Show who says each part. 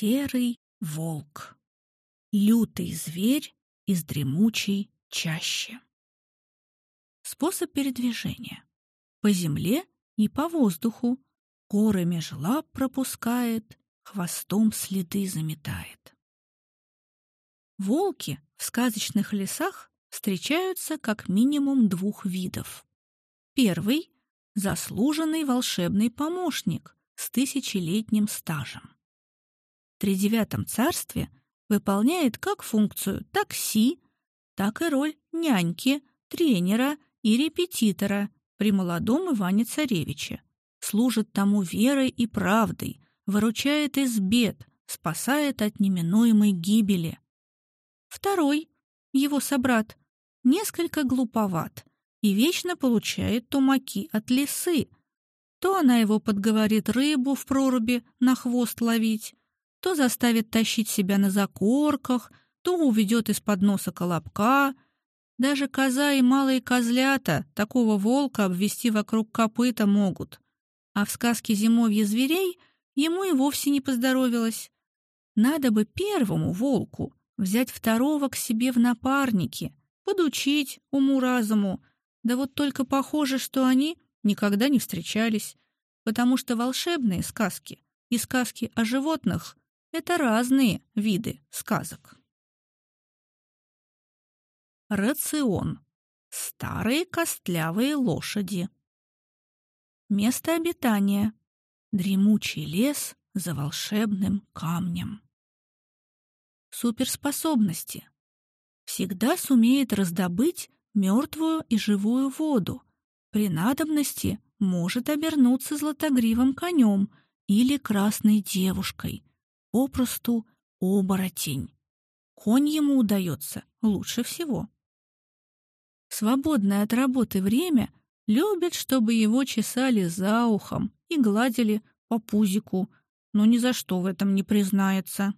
Speaker 1: Серый волк. Лютый зверь из дремучей чащи. Способ передвижения. По земле и по воздуху. Горы меж лап пропускает, хвостом следы заметает. Волки в сказочных лесах встречаются как минимум двух видов. Первый — заслуженный волшебный помощник с тысячелетним стажем. Тридевятом царстве выполняет как функцию такси, так и роль няньки, тренера и репетитора при молодом Иване Царевиче. Служит тому верой и правдой, выручает из бед, спасает от неминуемой гибели. Второй, его собрат, несколько глуповат и вечно получает тумаки от лисы. То она его подговорит рыбу в проруби на хвост ловить, то заставит тащить себя на закорках, то уведет из-под носа колобка. Даже коза и малые козлята такого волка обвести вокруг копыта могут. А в сказке «Зимовье зверей» ему и вовсе не поздоровилось. Надо бы первому волку взять второго к себе в напарники, подучить уму-разуму. Да вот только похоже, что они никогда не встречались, потому что волшебные сказки и сказки о животных это разные виды сказок. Рацион. Старые костлявые лошади. Место обитания. Дремучий лес за волшебным камнем. Суперспособности. Всегда сумеет раздобыть мертвую и живую воду. При надобности может обернуться златогривым конем или красной девушкой, попросту оборотень. Конь ему удается лучше всего. Свободное от работы время любит, чтобы его чесали за ухом и гладили по пузику, но ни за что в этом не признается.